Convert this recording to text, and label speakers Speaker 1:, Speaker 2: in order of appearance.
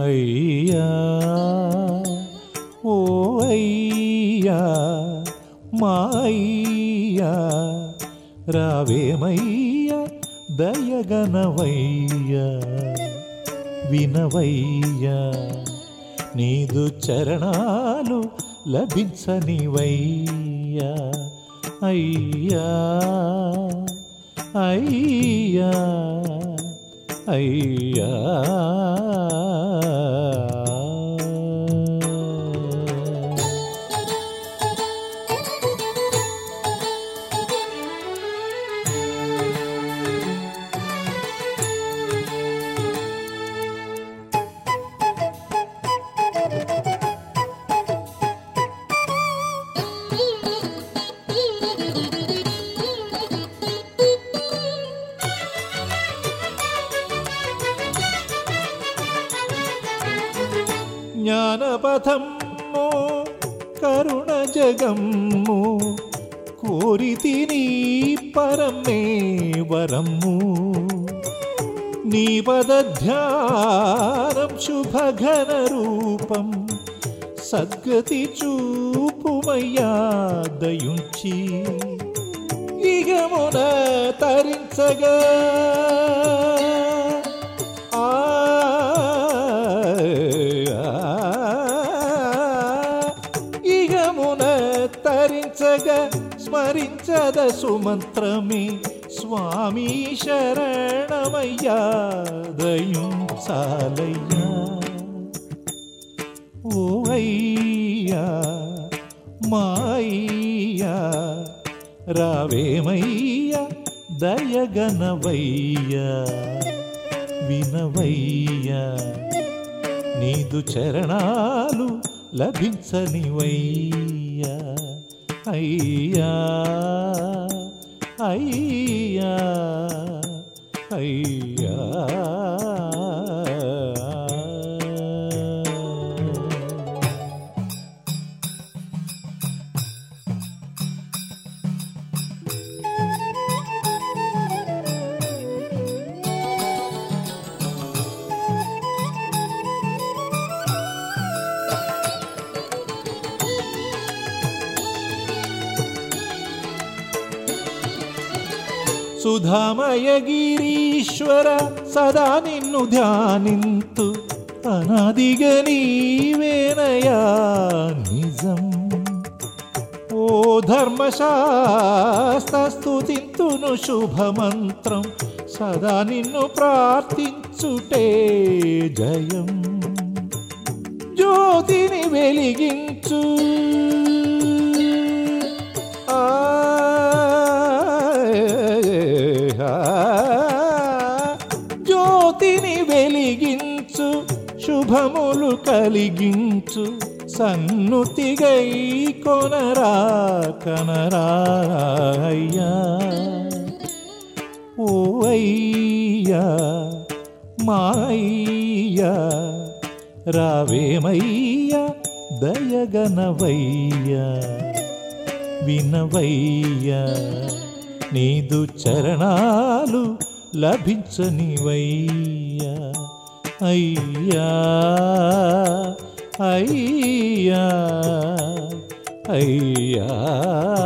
Speaker 1: అయ్యా ఓ అయ్యా మా అయ్యా రావేమయ్యా దయగనవయ్యా వినవయ్యా నీదు చరణాలు లభించనివయ్యా అయ్యా అయ్యా అయ్యా. జ్ఞానపథము కరుణ జగమ్ము కోరితి నీ పరమే వరము నీ పదధ్యానం శుభఘన రూపం సద్గతి చూపుమయ్యా దయుంచి ఇగమున తరించగా ఇగమున తరించగా స్మరించద సుమంత్రమే. స్వామి శరణమయ్యా దయం సాలయ్యా ఓ అయ్యా మాయ్యా రావేమయ్యా దయగనవయ్యా వినవయ్యా. నీదు చరణాలు లభించనివయ్యా. అయ్యా అయ్యా అయ్యా. సుధామయగిరీశ్వర సదా నిన్ను ధ్యానింతు. అనాదిగ నీవేనయా నిజం. ఓ ధర్మశాస్త్రస్తుతింతును శుభమంత్రం. సదా నిన్ను ప్రార్థించుటే జయం. జ్యోతిని వెలిగించు. జ్యోతిని వెలిగించు శుభములు కలిగించు సన్నుతిగై కొనరా కనరా అయ్యా. ఓ అయ్యా మాయ్యా రావేమయ్యా దయగనవయ్యా. వినవయ్యా నీదు చరణాలు లభించనివయ్యా. అయ్యా అయ్యా అయ్యా.